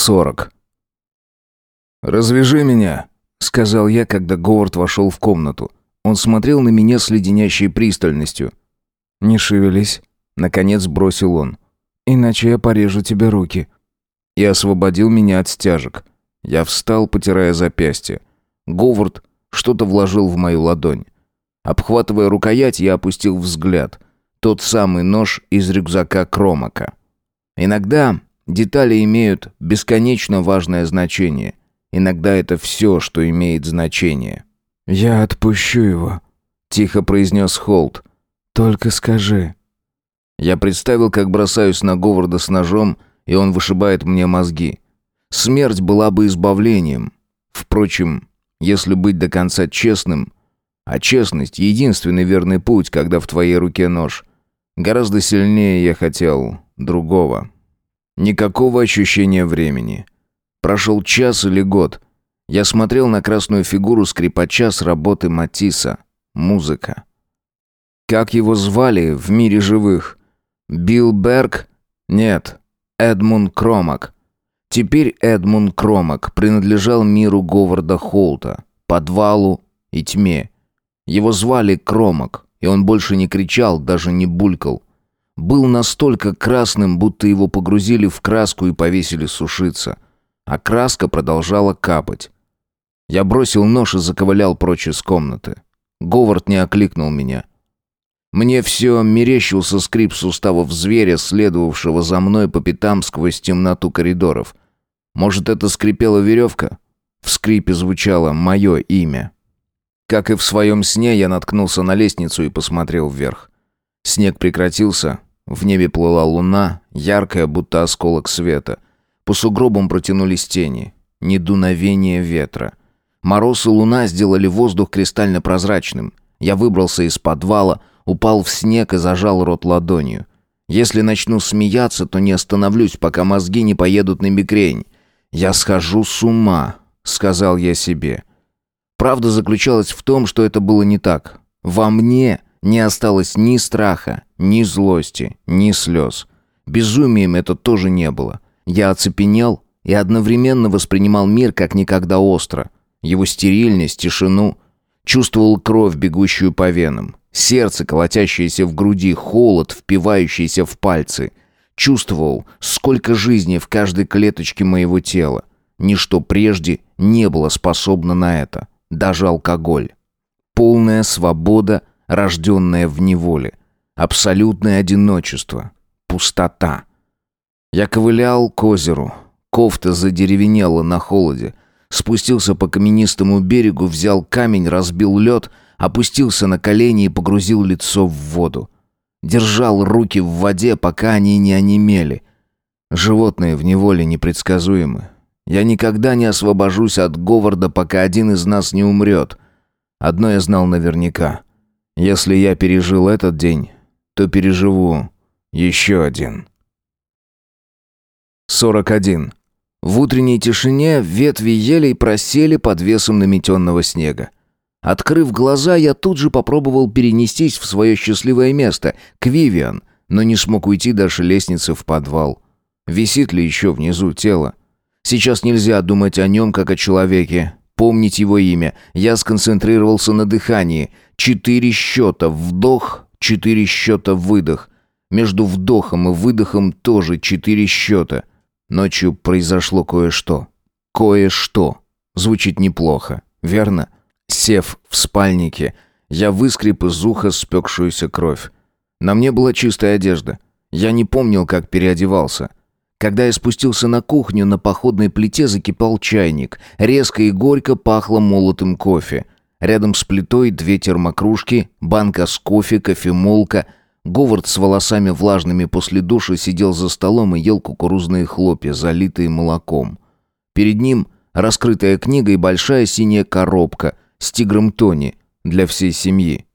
40. «Развяжи меня», — сказал я, когда Говард вошел в комнату. Он смотрел на меня с леденящей пристальностью. «Не шевелись», — наконец бросил он. «Иначе я порежу тебе руки». И освободил меня от стяжек. Я встал, потирая запястье. Говард что-то вложил в мою ладонь. Обхватывая рукоять, я опустил взгляд. Тот самый нож из рюкзака Кромака. Иногда Детали имеют бесконечно важное значение. Иногда это все, что имеет значение. «Я отпущу его», — тихо произнес Холт. «Только скажи». Я представил, как бросаюсь на Говарда с ножом, и он вышибает мне мозги. Смерть была бы избавлением. Впрочем, если быть до конца честным, а честность — единственный верный путь, когда в твоей руке нож, гораздо сильнее я хотел другого. Никакого ощущения времени. Прошел час или год. Я смотрел на красную фигуру скрипача с работы Матисса. Музыка. Как его звали в мире живых? Билл Берг? Нет. Эдмунд Кромак. Теперь Эдмунд Кромак принадлежал миру Говарда Холта, подвалу и тьме. Его звали Кромак, и он больше не кричал, даже не булькал был настолько красным, будто его погрузили в краску и повесили сушиться. А краска продолжала капать. Я бросил нож и заковылял прочь из комнаты. Говард не окликнул меня. Мне все мерещился скрип суставов зверя, следовавшего за мной по пятам сквозь темноту коридоров. Может, это скрипела веревка? В скрипе звучало мое имя. Как и в своем сне, я наткнулся на лестницу и посмотрел вверх. Снег прекратился, в небе плыла луна, яркая, будто осколок света. По сугробам протянулись тени. Ни дуновения ветра. Мороз и луна сделали воздух кристально прозрачным. Я выбрался из подвала, упал в снег и зажал рот ладонью. Если начну смеяться, то не остановлюсь, пока мозги не поедут на мигрень. «Я схожу с ума», — сказал я себе. Правда заключалась в том, что это было не так. Во мне не осталось ни страха, ни злости, ни слез. Безумием это тоже не было. Я оцепенел и одновременно воспринимал мир как никогда остро. Его стерильность, тишину. Чувствовал кровь, бегущую по венам. Сердце, колотящееся в груди, холод, впивающийся в пальцы. Чувствовал, сколько жизни в каждой клеточке моего тела. Ничто прежде не было способно на это. Даже алкоголь. Полная свобода рожденное в неволе. Абсолютное одиночество. Пустота. Я ковылял к озеру. Кофта задеревенела на холоде. Спустился по каменистому берегу, взял камень, разбил лед, опустился на колени и погрузил лицо в воду. Держал руки в воде, пока они не онемели. Животные в неволе непредсказуемы. Я никогда не освобожусь от Говарда, пока один из нас не умрет. Одно я знал наверняка. Если я пережил этот день, то переживу еще один. 41. В утренней тишине ветви елей просели под весом наметенного снега. Открыв глаза, я тут же попробовал перенестись в свое счастливое место, к Вивиан, но не смог уйти дальше лестницы в подвал. Висит ли еще внизу тело? Сейчас нельзя думать о нем, как о человеке помнить его имя. Я сконцентрировался на дыхании. Четыре счета. Вдох, четыре счета выдох. Между вдохом и выдохом тоже четыре счета. Ночью произошло кое-что. Кое-что. Звучит неплохо, верно? Сев в спальнике, я выскреб из уха спекшуюся кровь. На мне была чистая одежда. Я не помнил, как переодевался. Когда я спустился на кухню, на походной плите закипал чайник. Резко и горько пахло молотым кофе. Рядом с плитой две термокружки, банка с кофе, кофемолка. Говард с волосами влажными после душа сидел за столом и ел кукурузные хлопья, залитые молоком. Перед ним раскрытая книга и большая синяя коробка с тигром Тони для всей семьи.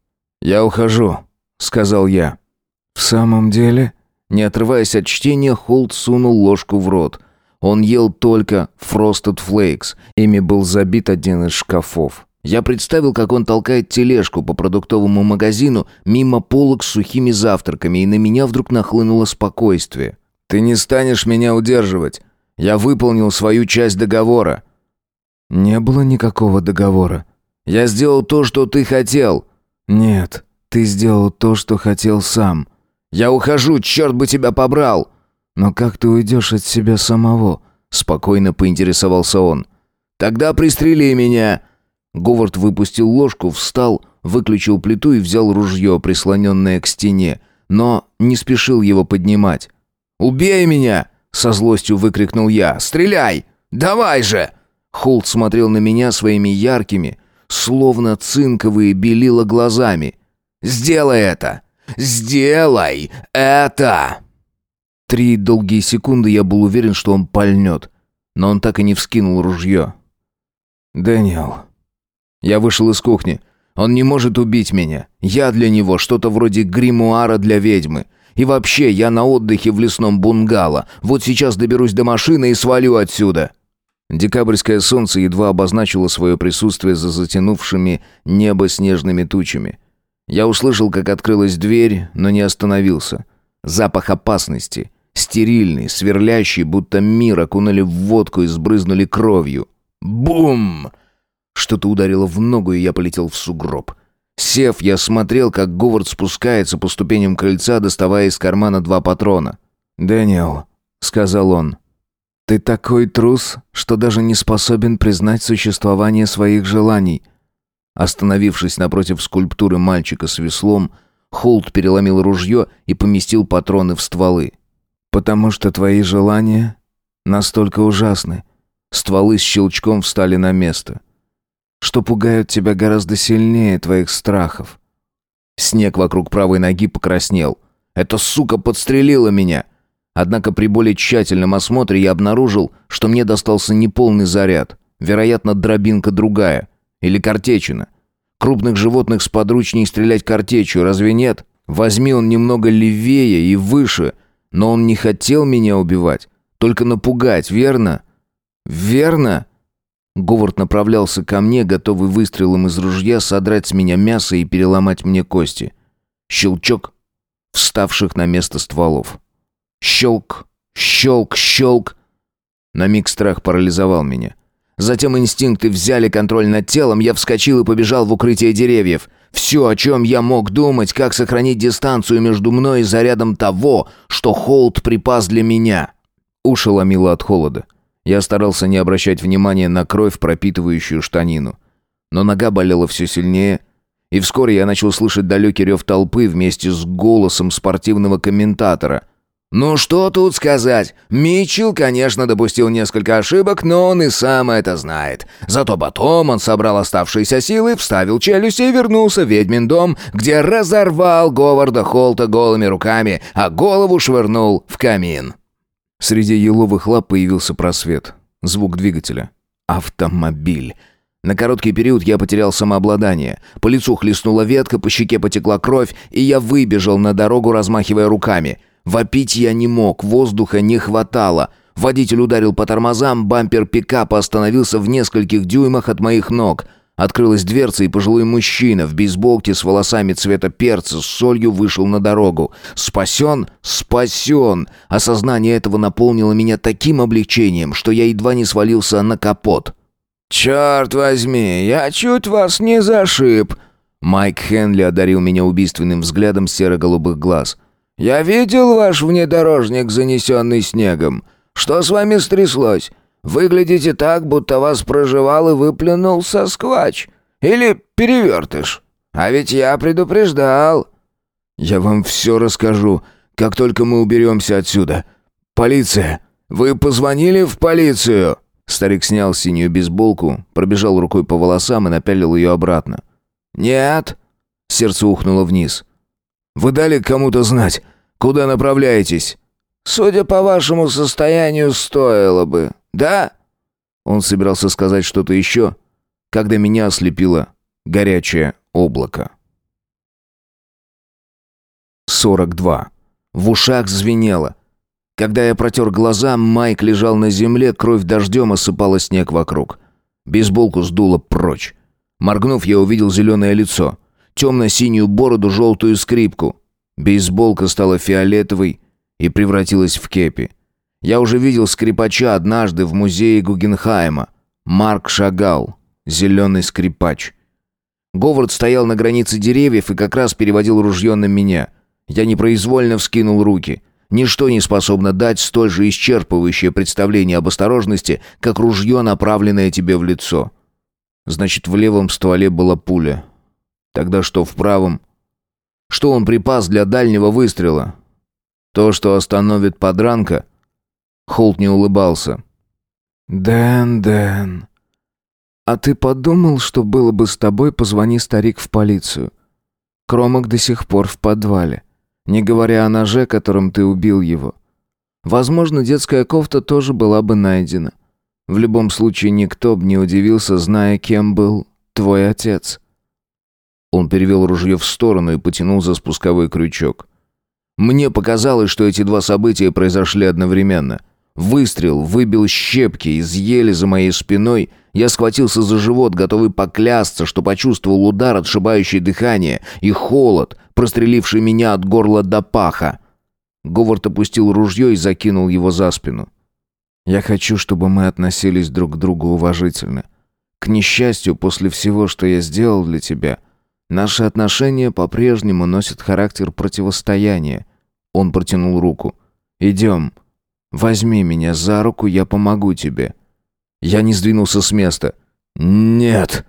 «Я ухожу», — сказал я. «В самом деле?» Не отрываясь от чтения, Холт сунул ложку в рот. Он ел только Frosted Flakes. Ими был забит один из шкафов. Я представил, как он толкает тележку по продуктовому магазину мимо полок с сухими завтраками, и на меня вдруг нахлынуло спокойствие. «Ты не станешь меня удерживать. Я выполнил свою часть договора». «Не было никакого договора». «Я сделал то, что ты хотел». «Нет, ты сделал то, что хотел сам». «Я ухожу, черт бы тебя побрал!» «Но как ты уйдешь от себя самого?» Спокойно поинтересовался он. «Тогда пристрели меня!» Говард выпустил ложку, встал, выключил плиту и взял ружье, прислоненное к стене, но не спешил его поднимать. «Убей меня!» — со злостью выкрикнул я. «Стреляй! Давай же!» Холт смотрел на меня своими яркими, словно цинковые белила глазами. «Сделай это! Сделай это!» Три долгие секунды я был уверен, что он пальнет, но он так и не вскинул ружье. «Дэниел». Я вышел из кухни. Он не может убить меня. Я для него что-то вроде гримуара для ведьмы. И вообще, я на отдыхе в лесном бунгало. Вот сейчас доберусь до машины и свалю отсюда. Декабрьское солнце едва обозначило свое присутствие за затянувшими небо снежными тучами. Я услышал, как открылась дверь, но не остановился. Запах опасности, стерильный, сверлящий, будто мир окунули в водку и сбрызнули кровью. Бум! Что-то ударило в ногу, и я полетел в сугроб. Сев, я смотрел, как Говард спускается по ступеням крыльца, доставая из кармана два патрона. «Дэниел», — сказал он, — «ты такой трус, что даже не способен признать существование своих желаний». Остановившись напротив скульптуры мальчика с веслом, Холт переломил ружье и поместил патроны в стволы. «Потому что твои желания настолько ужасны». Стволы с щелчком встали на место. «Что пугают тебя гораздо сильнее твоих страхов». Снег вокруг правой ноги покраснел. «Эта сука подстрелила меня!» Однако при более тщательном осмотре я обнаружил, что мне достался неполный заряд. Вероятно, дробинка другая. Или картечина. Крупных животных сподручнее стрелять картечью, разве нет? Возьми он немного левее и выше. Но он не хотел меня убивать. Только напугать, верно? Верно? Говард направлялся ко мне, готовый выстрелом из ружья содрать с меня мясо и переломать мне кости. Щелчок вставших на место стволов. Щелк, щелк, щелк. На миг страх парализовал меня. Затем инстинкты взяли контроль над телом, я вскочил и побежал в укрытие деревьев. Все, о чем я мог думать, как сохранить дистанцию между мной и зарядом того, что Холд припас для меня. Уши ломило от холода. Я старался не обращать внимания на кровь, пропитывающую штанину. Но нога болела все сильнее, и вскоре я начал слышать далекий рев толпы вместе с голосом спортивного комментатора — ну что тут сказать? Митчелл, конечно, допустил несколько ошибок, но он и сам это знает. Зато потом он собрал оставшиеся силы, вставил челюсти и вернулся в ведьмин дом, где разорвал Говарда Холта голыми руками, а голову швырнул в камин. Среди еловых лап появился просвет. Звук двигателя. Автомобиль. На короткий период я потерял самообладание. По лицу хлестнула ветка, по щеке потекла кровь, и я выбежал на дорогу, размахивая руками — Вопить я не мог, воздуха не хватало. Водитель ударил по тормозам, бампер пикапа остановился в нескольких дюймах от моих ног. Открылась дверца, и пожилой мужчина в бейсболке с волосами цвета перца с солью вышел на дорогу. «Спасен? Спасен!» Осознание этого наполнило меня таким облегчением, что я едва не свалился на капот. «Черт возьми, я чуть вас не зашиб!» Майк Хенли одарил меня убийственным взглядом серо-голубых глаз – «Я видел ваш внедорожник, занесенный снегом. Что с вами стряслось? Выглядите так, будто вас проживал и выплюнул сосквач. Или перевертыш. А ведь я предупреждал». «Я вам все расскажу, как только мы уберемся отсюда. Полиция! Вы позвонили в полицию?» Старик снял синюю бейсболку, пробежал рукой по волосам и напялил ее обратно. «Нет». Сердце ухнуло вниз. Вы дали кому-то знать, куда направляетесь?» «Судя по вашему состоянию, стоило бы, да?» Он собирался сказать что-то еще, когда меня ослепило горячее облако. 42. В ушах звенело. Когда я протер глаза, Майк лежал на земле, кровь дождем осыпала снег вокруг. Бейсболку сдуло прочь. Моргнув, я увидел зеленое лицо темно-синюю бороду, желтую скрипку. Бейсболка стала фиолетовой и превратилась в кепи. Я уже видел скрипача однажды в музее Гугенхайма. Марк Шагал, зеленый скрипач. Говард стоял на границе деревьев и как раз переводил ружье на меня. Я непроизвольно вскинул руки. Ничто не способно дать столь же исчерпывающее представление об осторожности, как ружье, направленное тебе в лицо. Значит, в левом стволе была пуля. Тогда что в правом? Что он припас для дальнего выстрела? То, что остановит подранка? Холт не улыбался. «Дэн, Дэн, а ты подумал, что было бы с тобой, позвони старик в полицию? Кромок до сих пор в подвале, не говоря о ноже, которым ты убил его. Возможно, детская кофта тоже была бы найдена. В любом случае, никто бы не удивился, зная, кем был твой отец». Он перевел ружье в сторону и потянул за спусковой крючок. Мне показалось, что эти два события произошли одновременно. Выстрел выбил щепки из ели за моей спиной. Я схватился за живот, готовый поклясться, что почувствовал удар, отшибающий дыхание, и холод, простреливший меня от горла до паха. Говард опустил ружье и закинул его за спину. «Я хочу, чтобы мы относились друг к другу уважительно. К несчастью, после всего, что я сделал для тебя, наши отношения по-прежнему носят характер противостояния». Он протянул руку. «Идем». Возьми меня за руку, я помогу тебе». Я не сдвинулся с места. «Нет».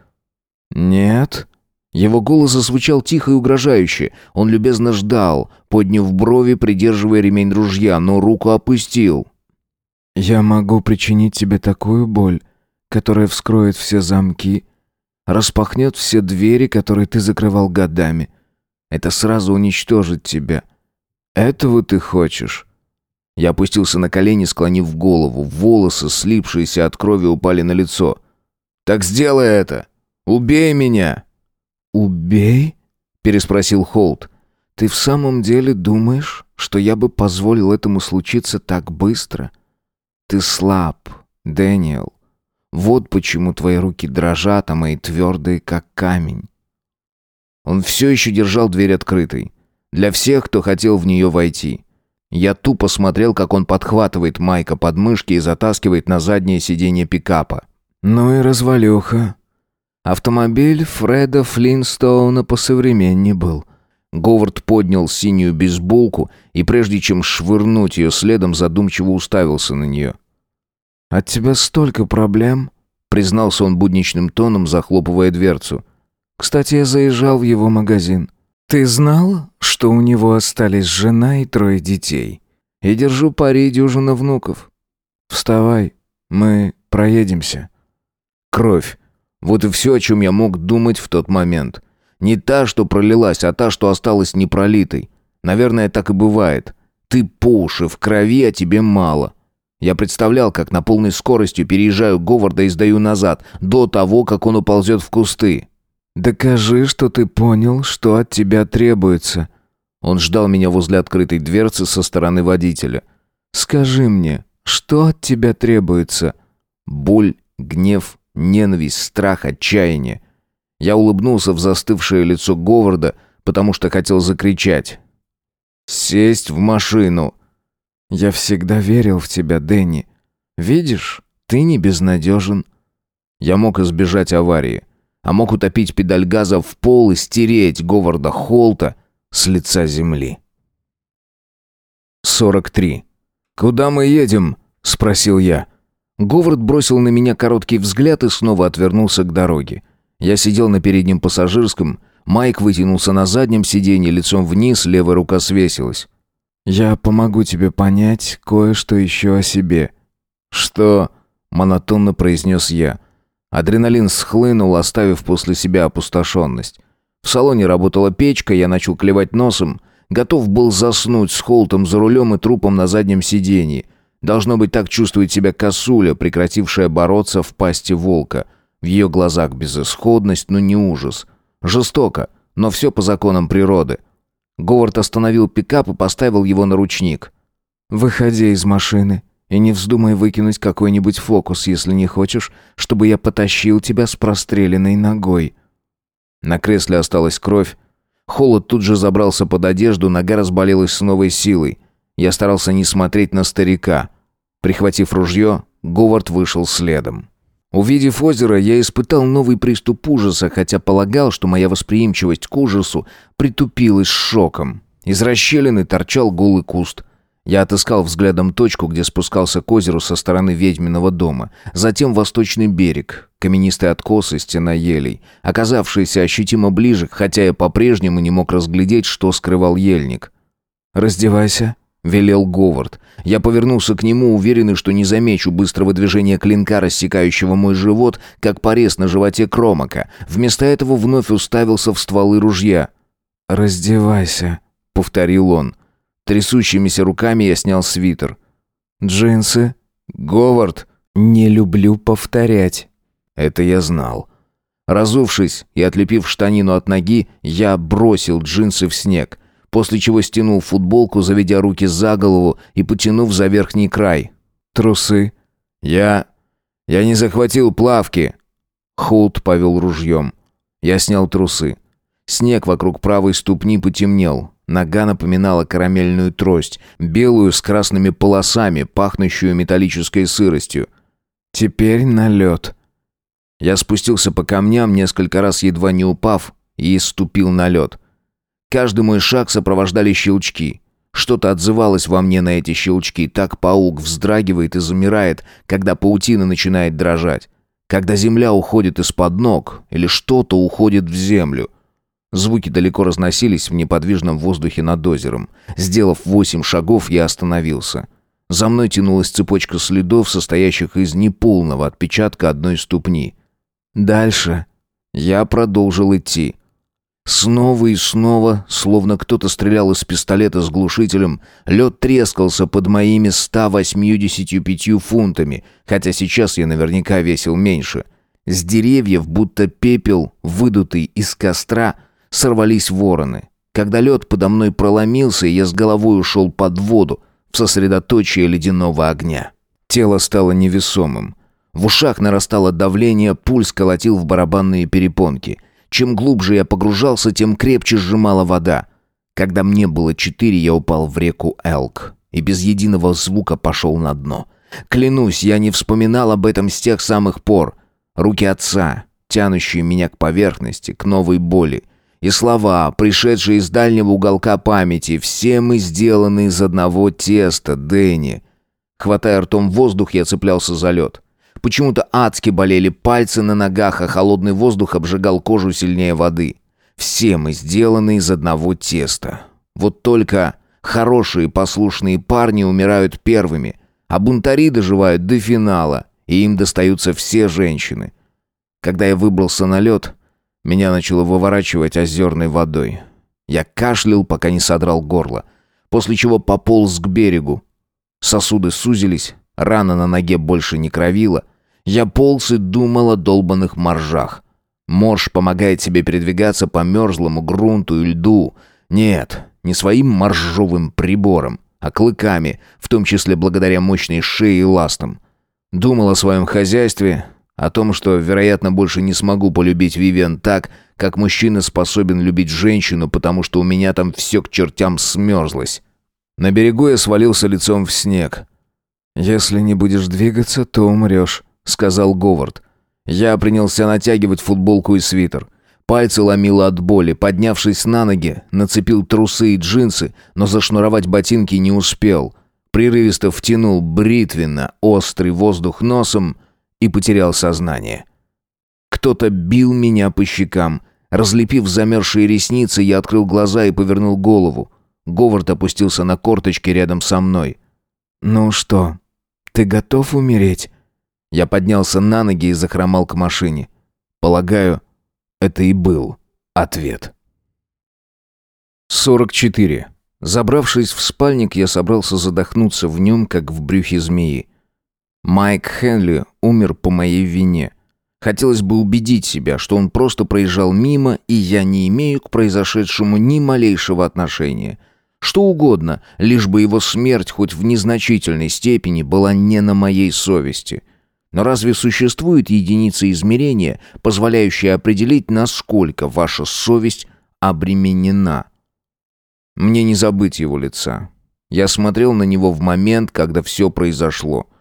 «Нет?» Его голос зазвучал тихо и угрожающе. Он любезно ждал, подняв брови, придерживая ремень ружья, но руку опустил. «Я могу причинить тебе такую боль, которая вскроет все замки, распахнет все двери, которые ты закрывал годами. Это сразу уничтожит тебя. Этого ты хочешь?» Я опустился на колени, склонив голову. Волосы, слипшиеся от крови, упали на лицо. «Так сделай это! Убей меня!» «Убей?» — переспросил Холт. «Ты в самом деле думаешь, что я бы позволил этому случиться так быстро? Ты слаб, Дэниел. Вот почему твои руки дрожат, а мои твердые, как камень». Он все еще держал дверь открытой. Для всех, кто хотел в нее войти. Я тупо смотрел, как он подхватывает Майка под мышки и затаскивает на заднее сиденье пикапа. «Ну и развалюха. Автомобиль Фреда Флинстоуна посовременнее был». Говард поднял синюю бейсболку и, прежде чем швырнуть ее следом, задумчиво уставился на нее. «От тебя столько проблем», — признался он будничным тоном, захлопывая дверцу. «Кстати, я заезжал в его магазин. Ты знал, что у него остались жена и трое детей? И держу пари дюжина внуков. Вставай, мы проедемся. Кровь. Вот и все, о чем я мог думать в тот момент. Не та, что пролилась, а та, что осталась непролитой. Наверное, так и бывает. Ты по уши в крови, а тебе мало. Я представлял, как на полной скоростью переезжаю Говарда и сдаю назад, до того, как он уползет в кусты. «Докажи, что ты понял, что от тебя требуется». Он ждал меня возле открытой дверцы со стороны водителя. «Скажи мне, что от тебя требуется?» Боль, гнев, ненависть, страх, отчаяние. Я улыбнулся в застывшее лицо Говарда, потому что хотел закричать. «Сесть в машину!» «Я всегда верил в тебя, Дэнни. Видишь, ты не безнадежен». Я мог избежать аварии а мог утопить педаль газа в пол и стереть Говарда Холта с лица земли. 43. «Куда мы едем?» — спросил я. Говард бросил на меня короткий взгляд и снова отвернулся к дороге. Я сидел на переднем пассажирском, Майк вытянулся на заднем сиденье лицом вниз, левая рука свесилась. «Я помогу тебе понять кое-что еще о себе». «Что?» — монотонно произнес я. Адреналин схлынул, оставив после себя опустошенность. В салоне работала печка, я начал клевать носом. Готов был заснуть с Холтом за рулем и трупом на заднем сиденье. Должно быть, так чувствует себя косуля, прекратившая бороться в пасти волка. В ее глазах безысходность, но не ужас. Жестоко, но все по законам природы. Говард остановил пикап и поставил его на ручник. «Выходи из машины», и не вздумай выкинуть какой-нибудь фокус, если не хочешь, чтобы я потащил тебя с простреленной ногой». На кресле осталась кровь. Холод тут же забрался под одежду, нога разболелась с новой силой. Я старался не смотреть на старика. Прихватив ружье, Говард вышел следом. Увидев озеро, я испытал новый приступ ужаса, хотя полагал, что моя восприимчивость к ужасу притупилась шоком. Из расщелины торчал голый куст. Я отыскал взглядом точку, где спускался к озеру со стороны ведьминого дома. Затем восточный берег, каменистый откос и стена елей, оказавшиеся ощутимо ближе, хотя я по-прежнему не мог разглядеть, что скрывал ельник. «Раздевайся», — велел Говард. Я повернулся к нему, уверенный, что не замечу быстрого движения клинка, рассекающего мой живот, как порез на животе Кромака. Вместо этого вновь уставился в стволы ружья. «Раздевайся», — повторил он. Трясущимися руками я снял свитер. «Джинсы?» «Говард!» «Не люблю повторять». Это я знал. Разувшись и отлепив штанину от ноги, я бросил джинсы в снег, после чего стянул футболку, заведя руки за голову и потянув за верхний край. «Трусы?» «Я... я не захватил плавки». Холт повел ружьем. Я снял трусы. Снег вокруг правой ступни потемнел. Нога напоминала карамельную трость, белую с красными полосами, пахнущую металлической сыростью. «Теперь на лед». Я спустился по камням, несколько раз едва не упав, и ступил на лед. Каждый мой шаг сопровождали щелчки. Что-то отзывалось во мне на эти щелчки, так паук вздрагивает и замирает, когда паутина начинает дрожать. Когда земля уходит из-под ног, или что-то уходит в землю. Звуки далеко разносились в неподвижном воздухе над озером. Сделав восемь шагов, я остановился. За мной тянулась цепочка следов, состоящих из неполного отпечатка одной ступни. Дальше я продолжил идти. Снова и снова, словно кто-то стрелял из пистолета с глушителем, лед трескался под моими 185 фунтами, хотя сейчас я наверняка весил меньше. С деревьев, будто пепел, выдутый из костра, сорвались вороны. Когда лед подо мной проломился, я с головой ушел под воду, в сосредоточие ледяного огня. Тело стало невесомым. В ушах нарастало давление, пульс колотил в барабанные перепонки. Чем глубже я погружался, тем крепче сжимала вода. Когда мне было четыре, я упал в реку Элк и без единого звука пошел на дно. Клянусь, я не вспоминал об этом с тех самых пор. Руки отца, тянущие меня к поверхности, к новой боли — и слова, пришедшие из дальнего уголка памяти, все мы сделаны из одного теста, Дэнни. Хватая ртом воздух, я цеплялся за лед. Почему-то адски болели пальцы на ногах, а холодный воздух обжигал кожу сильнее воды. Все мы сделаны из одного теста. Вот только хорошие послушные парни умирают первыми, а бунтари доживают до финала, и им достаются все женщины. Когда я выбрался на лед, меня начало выворачивать озерной водой. Я кашлял, пока не содрал горло, после чего пополз к берегу. Сосуды сузились, рана на ноге больше не кровила. Я полз и думал о долбанных моржах. Морж помогает себе передвигаться по мерзлому грунту и льду. Нет, не своим моржовым прибором, а клыками, в том числе благодаря мощной шее и ластам. Думал о своем хозяйстве, о том, что, вероятно, больше не смогу полюбить Вивиан так, как мужчина способен любить женщину, потому что у меня там все к чертям смерзлось. На берегу я свалился лицом в снег. «Если не будешь двигаться, то умрешь», — сказал Говард. Я принялся натягивать футболку и свитер. Пальцы ломило от боли. Поднявшись на ноги, нацепил трусы и джинсы, но зашнуровать ботинки не успел. Прерывисто втянул бритвенно острый воздух носом и потерял сознание. Кто-то бил меня по щекам. Разлепив замерзшие ресницы, я открыл глаза и повернул голову. Говард опустился на корточки рядом со мной. «Ну что, ты готов умереть?» Я поднялся на ноги и захромал к машине. Полагаю, это и был ответ. 44. Забравшись в спальник, я собрался задохнуться в нем, как в брюхе змеи. Майк Хенли умер по моей вине. Хотелось бы убедить себя, что он просто проезжал мимо, и я не имею к произошедшему ни малейшего отношения. Что угодно, лишь бы его смерть хоть в незначительной степени была не на моей совести. Но разве существует единица измерения, позволяющая определить, насколько ваша совесть обременена? Мне не забыть его лица. Я смотрел на него в момент, когда все произошло —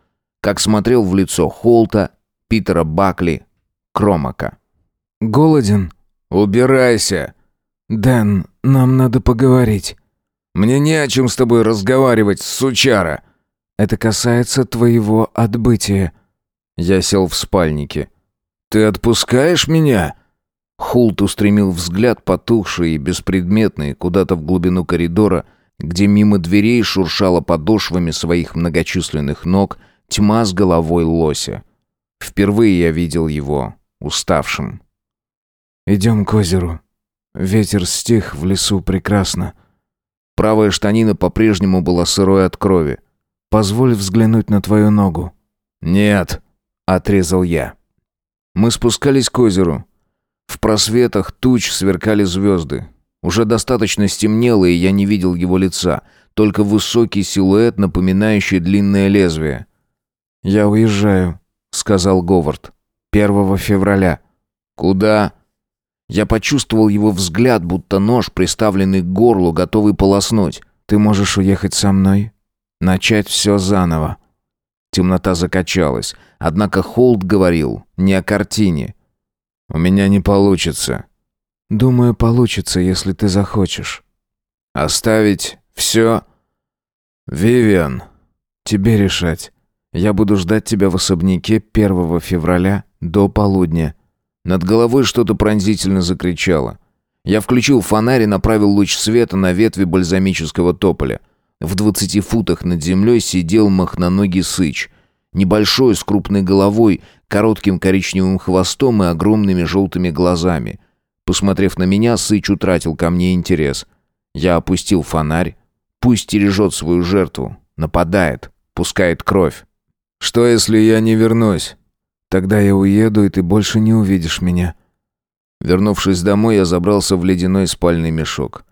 как смотрел в лицо Холта, Питера Бакли, Кромака. «Голоден?» «Убирайся!» «Дэн, нам надо поговорить». «Мне не о чем с тобой разговаривать, сучара!» «Это касается твоего отбытия». Я сел в спальнике. «Ты отпускаешь меня?» Хулт устремил взгляд потухший и беспредметный куда-то в глубину коридора, где мимо дверей шуршала подошвами своих многочисленных ног тьма с головой лося. Впервые я видел его уставшим. «Идем к озеру. Ветер стих, в лесу прекрасно». Правая штанина по-прежнему была сырой от крови. «Позволь взглянуть на твою ногу». «Нет», — отрезал я. Мы спускались к озеру. В просветах туч сверкали звезды. Уже достаточно стемнело, и я не видел его лица, только высокий силуэт, напоминающий длинное лезвие. «Я уезжаю», — сказал Говард. «Первого февраля». «Куда?» Я почувствовал его взгляд, будто нож, приставленный к горлу, готовый полоснуть. «Ты можешь уехать со мной? Начать все заново». Темнота закачалась. Однако Холд говорил не о картине. «У меня не получится». «Думаю, получится, если ты захочешь». «Оставить все?» «Вивиан». «Тебе решать. Я буду ждать тебя в особняке 1 февраля до полудня». Над головой что-то пронзительно закричало. Я включил фонарь и направил луч света на ветви бальзамического тополя. В двадцати футах над землей сидел махноногий сыч. Небольшой, с крупной головой, коротким коричневым хвостом и огромными желтыми глазами. Посмотрев на меня, сыч утратил ко мне интерес. Я опустил фонарь. Пусть стережет свою жертву. Нападает. Пускает кровь. «Что, если я не вернусь?» Тогда я уеду, и ты больше не увидишь меня». Вернувшись домой, я забрался в ледяной спальный мешок.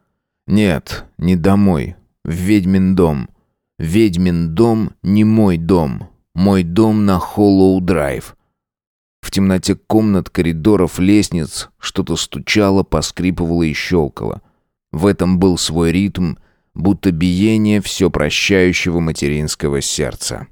Нет, не домой. В ведьмин дом. Ведьмин дом не мой дом. Мой дом на Холлоу-драйв. В темноте комнат, коридоров, лестниц что-то стучало, поскрипывало и щелкало. В этом был свой ритм, будто биение все прощающего материнского сердца.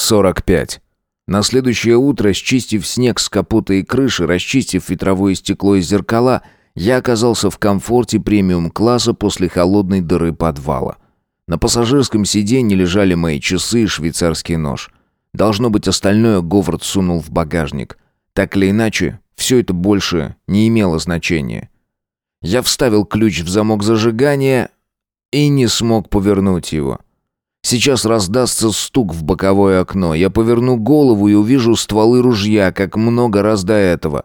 45. На следующее утро, счистив снег с капота и крыши, расчистив ветровое стекло и зеркала, я оказался в комфорте премиум-класса после холодной дыры подвала. На пассажирском сиденье лежали мои часы и швейцарский нож. Должно быть, остальное Говард сунул в багажник. Так или иначе, все это больше не имело значения. Я вставил ключ в замок зажигания и не смог повернуть его. Сейчас раздастся стук в боковое окно. Я поверну голову и увижу стволы ружья, как много раз до этого.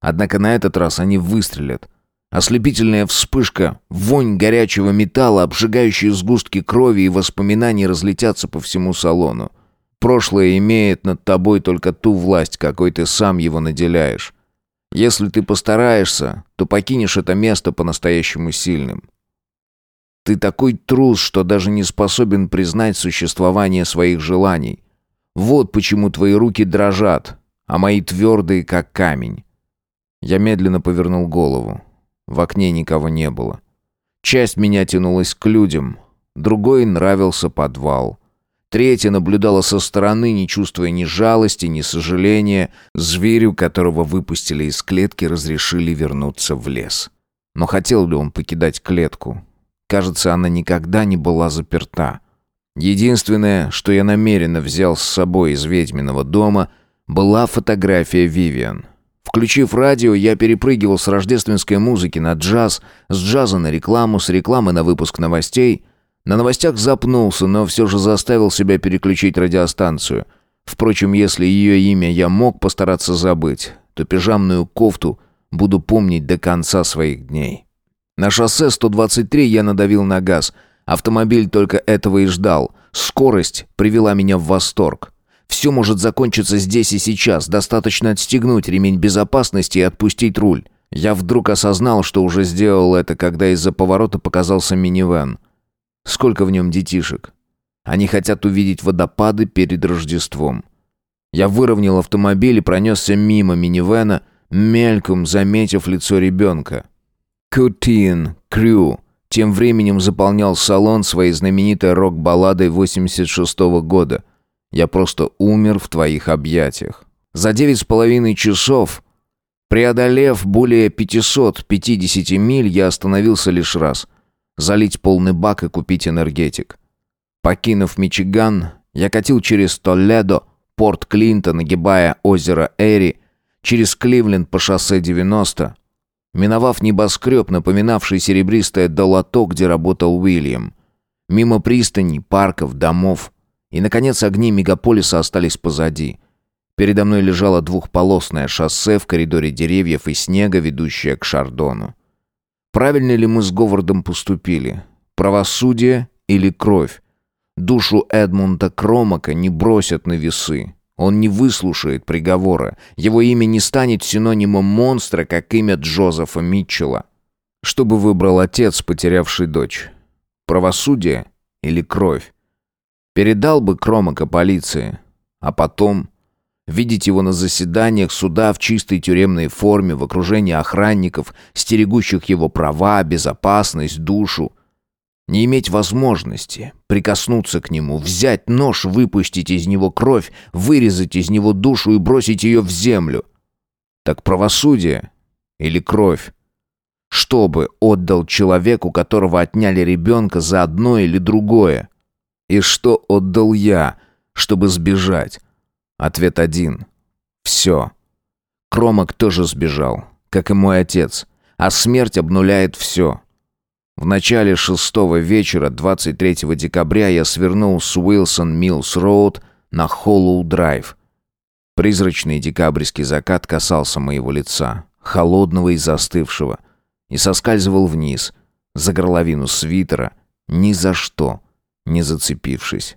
Однако на этот раз они выстрелят. Ослепительная вспышка, вонь горячего металла, обжигающие сгустки крови и воспоминаний разлетятся по всему салону. Прошлое имеет над тобой только ту власть, какой ты сам его наделяешь. Если ты постараешься, то покинешь это место по-настоящему сильным. Ты такой трус, что даже не способен признать существование своих желаний. Вот почему твои руки дрожат, а мои твердые, как камень. Я медленно повернул голову. В окне никого не было. Часть меня тянулась к людям, другой нравился подвал. Третья наблюдала со стороны, не чувствуя ни жалости, ни сожаления. Зверю, которого выпустили из клетки, разрешили вернуться в лес. Но хотел ли он покидать клетку? Кажется, она никогда не была заперта. Единственное, что я намеренно взял с собой из ведьминого дома, была фотография Вивиан. Включив радио, я перепрыгивал с рождественской музыки на джаз, с джаза на рекламу, с рекламы на выпуск новостей. На новостях запнулся, но все же заставил себя переключить радиостанцию. Впрочем, если ее имя я мог постараться забыть, то пижамную кофту буду помнить до конца своих дней. На шоссе 123 я надавил на газ. Автомобиль только этого и ждал. Скорость привела меня в восторг. Все может закончиться здесь и сейчас. Достаточно отстегнуть ремень безопасности и отпустить руль. Я вдруг осознал, что уже сделал это, когда из-за поворота показался минивэн. Сколько в нем детишек? Они хотят увидеть водопады перед Рождеством. Я выровнял автомобиль и пронесся мимо минивэна, мельком заметив лицо ребенка. Кутин Крю тем временем заполнял салон своей знаменитой рок-балладой 86 -го года. Я просто умер в твоих объятиях. За девять с половиной часов, преодолев более 550 миль, я остановился лишь раз. Залить полный бак и купить энергетик. Покинув Мичиган, я катил через Толедо, порт Клинтон, нагибая озеро Эри, через Кливленд по шоссе 90, миновав небоскреб, напоминавший серебристое долото, где работал Уильям. Мимо пристаней, парков, домов. И, наконец, огни мегаполиса остались позади. Передо мной лежало двухполосное шоссе в коридоре деревьев и снега, ведущее к Шардону. Правильно ли мы с Говардом поступили? Правосудие или кровь? Душу Эдмунда Кромака не бросят на весы. Он не выслушает приговора. Его имя не станет синонимом монстра, как имя Джозефа Митчелла. Что бы выбрал отец, потерявший дочь? Правосудие или кровь? Передал бы Кромака полиции, а потом Видеть его на заседаниях суда в чистой тюремной форме, в окружении охранников, стерегущих его права, безопасность, душу. Не иметь возможности прикоснуться к нему, взять нож, выпустить из него кровь, вырезать из него душу и бросить ее в землю. Так правосудие или кровь? Что бы отдал человеку, которого отняли ребенка за одно или другое? И что отдал я, чтобы сбежать? Ответ один. Все. Кромок тоже сбежал, как и мой отец. А смерть обнуляет все. В начале шестого вечера 23 декабря я свернул с Уилсон Миллс Роуд на Холлоу Драйв. Призрачный декабрьский закат касался моего лица, холодного и застывшего, и соскальзывал вниз, за горловину свитера, ни за что не зацепившись.